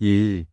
이